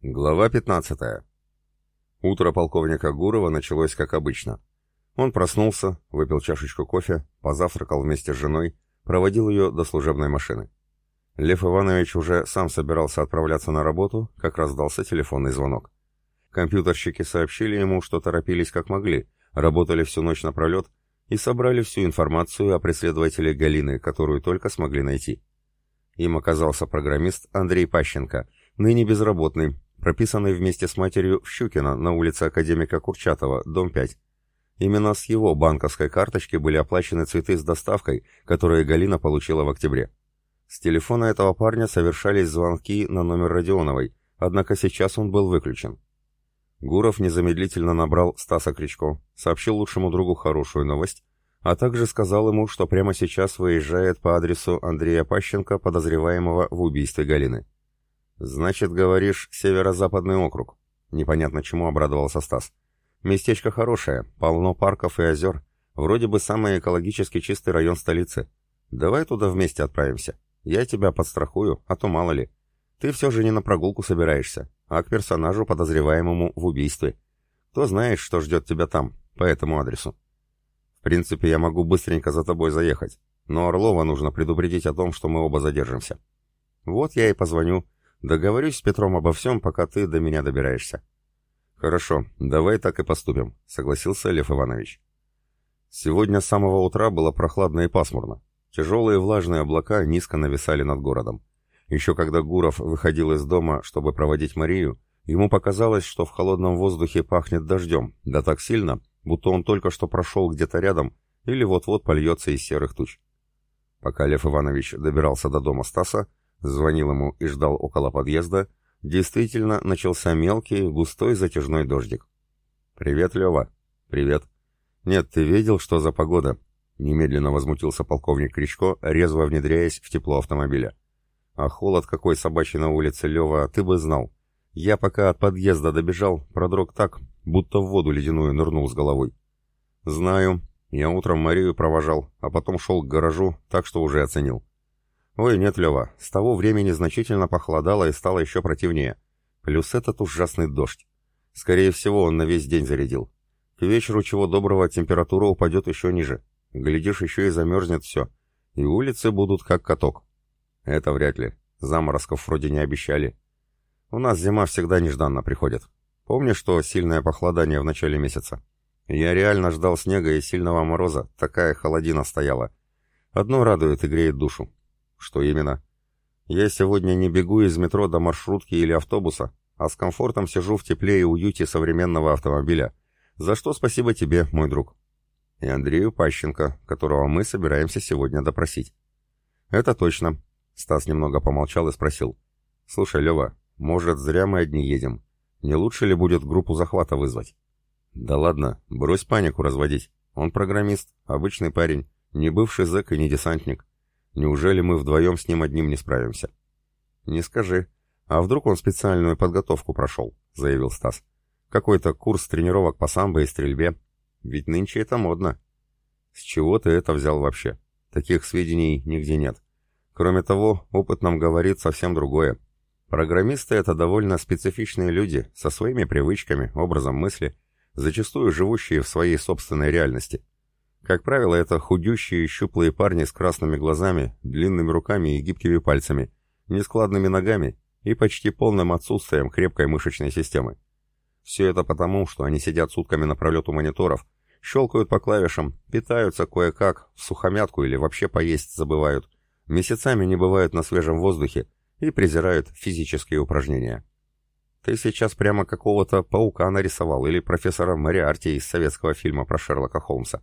Глава 15. Утро полковника Гурова началось как обычно. Он проснулся, выпил чашечку кофе, позавтракал вместе с женой, проводил ее до служебной машины. Лев Иванович уже сам собирался отправляться на работу, как раздался телефонный звонок. Компьютерщики сообщили ему, что торопились как могли, работали всю ночь напролет и собрали всю информацию о преследователе Галины, которую только смогли найти. Им оказался программист Андрей Пащенко, ныне безработный, прописанный вместе с матерью в Щукино на улице Академика Курчатова, дом 5. Именно с его банковской карточки были оплачены цветы с доставкой, которые Галина получила в октябре. С телефона этого парня совершались звонки на номер Родионовой, однако сейчас он был выключен. Гуров незамедлительно набрал Стаса Кричко, сообщил лучшему другу хорошую новость, а также сказал ему, что прямо сейчас выезжает по адресу Андрея Пащенко, подозреваемого в убийстве Галины. «Значит, говоришь, северо-западный округ?» Непонятно чему обрадовался Стас. «Местечко хорошее, полно парков и озер. Вроде бы самый экологически чистый район столицы. Давай туда вместе отправимся. Я тебя подстрахую, а то мало ли. Ты все же не на прогулку собираешься, а к персонажу, подозреваемому в убийстве. Кто знает, что ждет тебя там, по этому адресу. В принципе, я могу быстренько за тобой заехать, но Орлова нужно предупредить о том, что мы оба задержимся. Вот я и позвоню, Договорюсь с Петром обо всем, пока ты до меня добираешься. Хорошо, давай так и поступим, согласился Лев Иванович. Сегодня с самого утра было прохладно и пасмурно. Тяжелые влажные облака низко нависали над городом. Еще когда Гуров выходил из дома, чтобы проводить Марию, ему показалось, что в холодном воздухе пахнет дождем, да так сильно, будто он только что прошел где-то рядом или вот-вот польется из серых туч. Пока Лев Иванович добирался до дома Стаса, звонил ему и ждал около подъезда, действительно начался мелкий, густой затяжной дождик. «Привет, Лева». «Привет». «Нет, ты видел, что за погода?» Немедленно возмутился полковник Кричко, резво внедряясь в тепло автомобиля. «А холод какой собачий на улице, Лева, ты бы знал. Я пока от подъезда добежал, продрог так, будто в воду ледяную нырнул с головой». «Знаю. Я утром Марию провожал, а потом шел к гаражу, так что уже оценил. «Ой, нет, Лева, с того времени значительно похолодало и стало еще противнее. Плюс этот ужасный дождь. Скорее всего, он на весь день зарядил. К вечеру чего доброго температура упадет еще ниже. Глядишь, еще и замерзнет все. И улицы будут как каток». «Это вряд ли. Заморозков вроде не обещали. У нас зима всегда нежданно приходит. Помнишь, что сильное похолодание в начале месяца? Я реально ждал снега и сильного мороза, такая холодина стояла. Одно радует и греет душу. Что именно? Я сегодня не бегу из метро до маршрутки или автобуса, а с комфортом сижу в тепле и уюте современного автомобиля. За что спасибо тебе, мой друг. И Андрею Пащенко, которого мы собираемся сегодня допросить. Это точно. Стас немного помолчал и спросил. Слушай, Лева, может, зря мы одни едем? Не лучше ли будет группу захвата вызвать? Да ладно, брось панику разводить. Он программист, обычный парень, не бывший зэк и не десантник. Неужели мы вдвоем с ним одним не справимся? Не скажи. А вдруг он специальную подготовку прошел, заявил Стас. Какой-то курс тренировок по самбо и стрельбе. Ведь нынче это модно. С чего ты это взял вообще? Таких сведений нигде нет. Кроме того, опыт нам говорит совсем другое. Программисты — это довольно специфичные люди, со своими привычками, образом мысли, зачастую живущие в своей собственной реальности. Как правило, это худющие, щуплые парни с красными глазами, длинными руками и гибкими пальцами, нескладными ногами и почти полным отсутствием крепкой мышечной системы. Все это потому, что они сидят сутками напролет у мониторов, щелкают по клавишам, питаются кое-как, в сухомятку или вообще поесть забывают, месяцами не бывают на свежем воздухе и презирают физические упражнения. Ты сейчас прямо какого-то паука нарисовал или профессора Мариарти из советского фильма про Шерлока Холмса.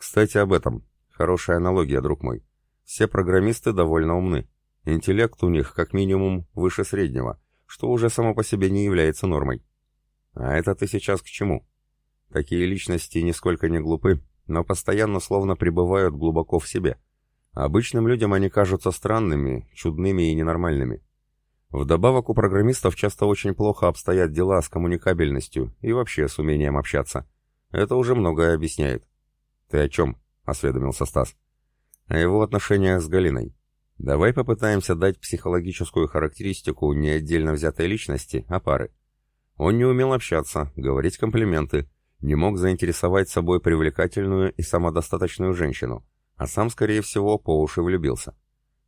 Кстати, об этом. Хорошая аналогия, друг мой. Все программисты довольно умны. Интеллект у них, как минимум, выше среднего, что уже само по себе не является нормой. А это ты сейчас к чему? Такие личности нисколько не глупы, но постоянно словно пребывают глубоко в себе. Обычным людям они кажутся странными, чудными и ненормальными. Вдобавок у программистов часто очень плохо обстоят дела с коммуникабельностью и вообще с умением общаться. Это уже многое объясняет. «Ты о чем?» — осведомился Стас. «О его отношениях с Галиной. Давай попытаемся дать психологическую характеристику не отдельно взятой личности, а пары. Он не умел общаться, говорить комплименты, не мог заинтересовать собой привлекательную и самодостаточную женщину, а сам, скорее всего, по уши влюбился.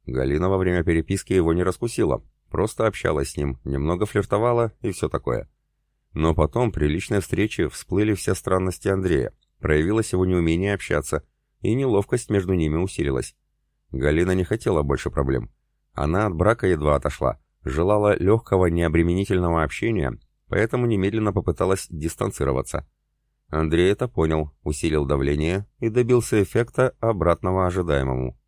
Галина во время переписки его не раскусила, просто общалась с ним, немного флиртовала и все такое. Но потом при личной встрече всплыли все странности Андрея, проявилось его неумение общаться, и неловкость между ними усилилась. Галина не хотела больше проблем. Она от брака едва отошла, желала легкого необременительного общения, поэтому немедленно попыталась дистанцироваться. Андрей это понял, усилил давление и добился эффекта обратного ожидаемому.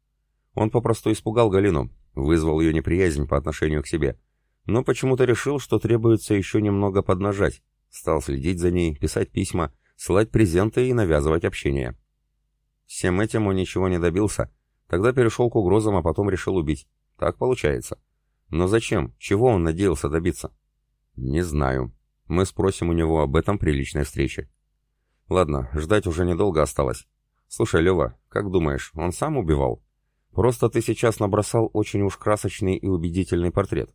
Он попросту испугал Галину, вызвал ее неприязнь по отношению к себе, но почему-то решил, что требуется еще немного поднажать, стал следить за ней, писать письма, слать презенты и навязывать общение. Всем этим он ничего не добился, тогда перешел к угрозам, а потом решил убить. Так получается. Но зачем? Чего он надеялся добиться? Не знаю. Мы спросим у него об этом при личной встрече. Ладно, ждать уже недолго осталось. Слушай, Лева, как думаешь, он сам убивал? Просто ты сейчас набросал очень уж красочный и убедительный портрет.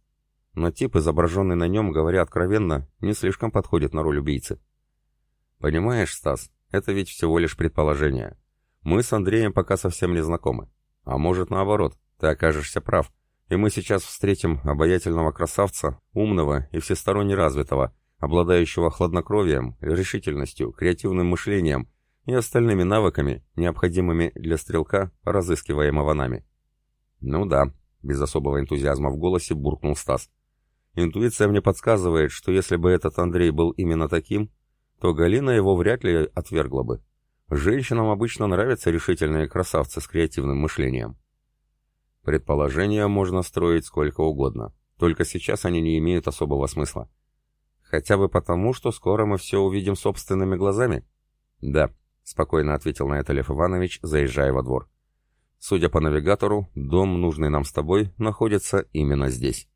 Но тип, изображенный на нем, говоря откровенно, не слишком подходит на роль убийцы. Понимаешь, Стас, это ведь всего лишь предположение. Мы с Андреем пока совсем не знакомы. А может наоборот, ты окажешься прав, и мы сейчас встретим обаятельного красавца, умного и всесторонне развитого, обладающего хладнокровием, решительностью, креативным мышлением и остальными навыками, необходимыми для стрелка, разыскиваемого нами. «Ну да», — без особого энтузиазма в голосе буркнул Стас. «Интуиция мне подсказывает, что если бы этот Андрей был именно таким, то Галина его вряд ли отвергла бы. Женщинам обычно нравятся решительные красавцы с креативным мышлением». Предположения можно строить сколько угодно, только сейчас они не имеют особого смысла. Хотя бы потому, что скоро мы все увидим собственными глазами? Да, спокойно ответил на это Лев Иванович, заезжая во двор. Судя по навигатору, дом, нужный нам с тобой, находится именно здесь.